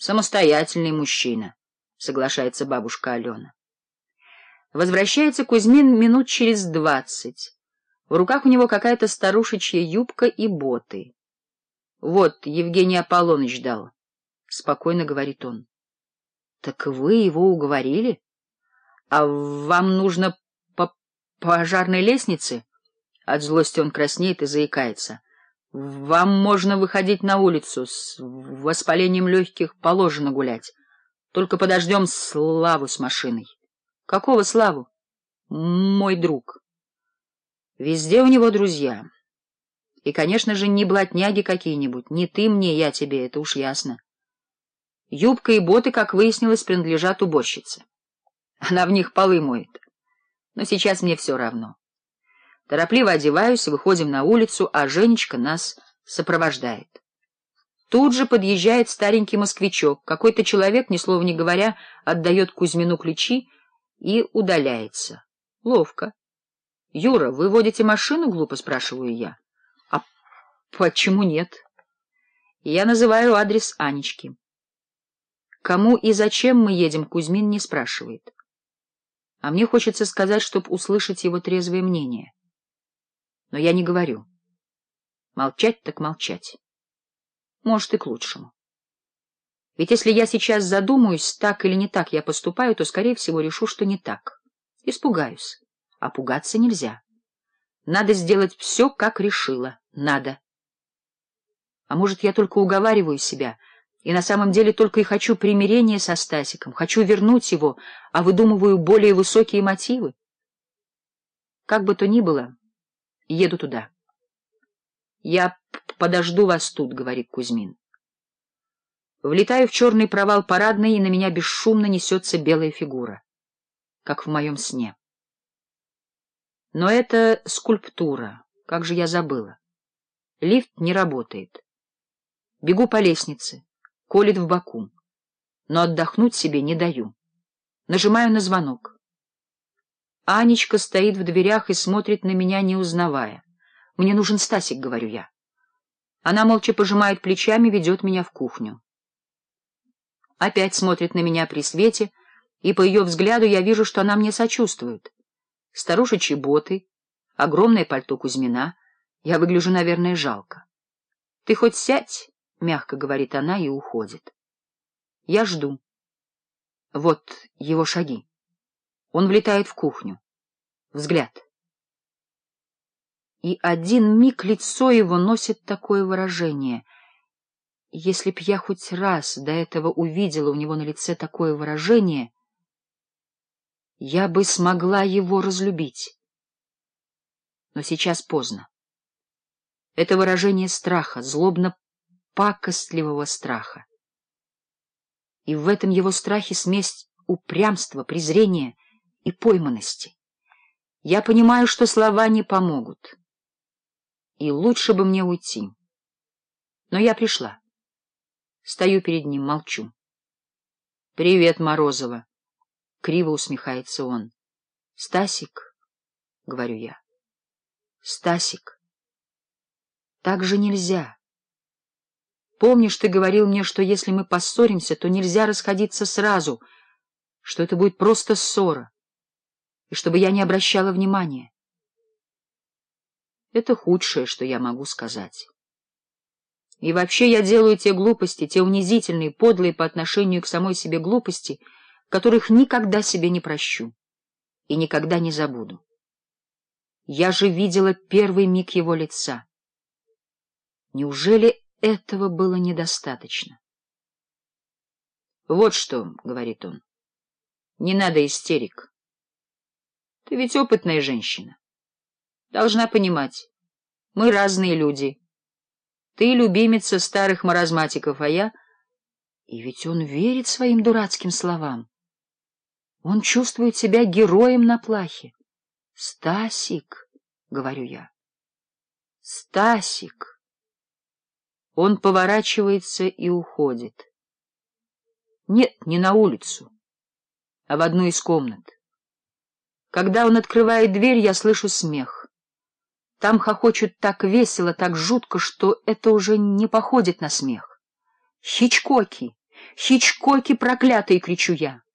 самостоятельный мужчина, — соглашается бабушка Алена. Возвращается Кузьмин минут через двадцать. В руках у него какая-то старушечья юбка и боты. — Вот, Евгений Аполлоныч дал, — спокойно говорит он. — Так вы его уговорили? А вам нужно по пожарной лестнице? От злости он краснеет и заикается. — Вам можно выходить на улицу, с воспалением легких положено гулять. Только подождем Славу с машиной. — Какого Славу? — Мой друг. Везде у него друзья. И, конечно же, не блатняги какие-нибудь, не ты мне, я тебе, это уж ясно. Юбка и боты, как выяснилось, принадлежат уборщице. Она в них полы моет. Торопливо одеваюсь, выходим на улицу, а Женечка нас сопровождает. Тут же подъезжает старенький москвичок. Какой-то человек, ни слова не говоря, отдает Кузьмину ключи и удаляется. Ловко. — Юра, вы водите машину? — глупо спрашиваю я. — А почему нет? Я называю адрес Анечки. Кому и зачем мы едем, Кузьмин не спрашивает. А мне хочется сказать, чтобы услышать его трезвое мнение. — но я не говорю. Молчать так молчать. Может, и к лучшему. Ведь если я сейчас задумаюсь, так или не так я поступаю, то, скорее всего, решу, что не так. Испугаюсь. А пугаться нельзя. Надо сделать все, как решила. Надо. А может, я только уговариваю себя, и на самом деле только и хочу примирения со Стасиком, хочу вернуть его, а выдумываю более высокие мотивы? Как бы то ни было... Еду туда. — Я подожду вас тут, — говорит Кузьмин. Влетаю в черный провал парадной, и на меня бесшумно несется белая фигура, как в моем сне. Но это скульптура, как же я забыла. Лифт не работает. Бегу по лестнице, колет в боку, но отдохнуть себе не даю. Нажимаю на звонок. Анечка стоит в дверях и смотрит на меня, не узнавая. «Мне нужен Стасик», — говорю я. Она молча пожимает плечами, ведет меня в кухню. Опять смотрит на меня при свете, и по ее взгляду я вижу, что она мне сочувствует. Старушечьи боты, огромное пальто Кузьмина. Я выгляжу, наверное, жалко. — Ты хоть сядь, — мягко говорит она и уходит. Я жду. Вот его шаги. Он влетает в кухню. Взгляд. И один миг лицо его носит такое выражение. Если б я хоть раз до этого увидела у него на лице такое выражение, я бы смогла его разлюбить. Но сейчас поздно. Это выражение страха, злобно-пакостливого страха. И в этом его страхе смесь упрямства, презрения — и пойманности. Я понимаю, что слова не помогут. И лучше бы мне уйти. Но я пришла. Стою перед ним, молчу. — Привет, Морозова! — криво усмехается он. — Стасик, — говорю я. — Стасик, так же нельзя. Помнишь, ты говорил мне, что если мы поссоримся, то нельзя расходиться сразу, что это будет просто ссора и чтобы я не обращала внимания. Это худшее, что я могу сказать. И вообще я делаю те глупости, те унизительные, подлые по отношению к самой себе глупости, которых никогда себе не прощу и никогда не забуду. Я же видела первый миг его лица. Неужели этого было недостаточно? — Вот что, — говорит он, — не надо истерик. Ты ведь опытная женщина. Должна понимать, мы разные люди. Ты любимица старых маразматиков, а я... И ведь он верит своим дурацким словам. Он чувствует себя героем на плахе. «Стасик», — говорю я, — «Стасик». Он поворачивается и уходит. Нет, не на улицу, а в одну из комнат. Когда он открывает дверь, я слышу смех. Там хохочут так весело, так жутко, что это уже не походит на смех. «Хичкоки! Хичкоки проклятые!» — кричу я.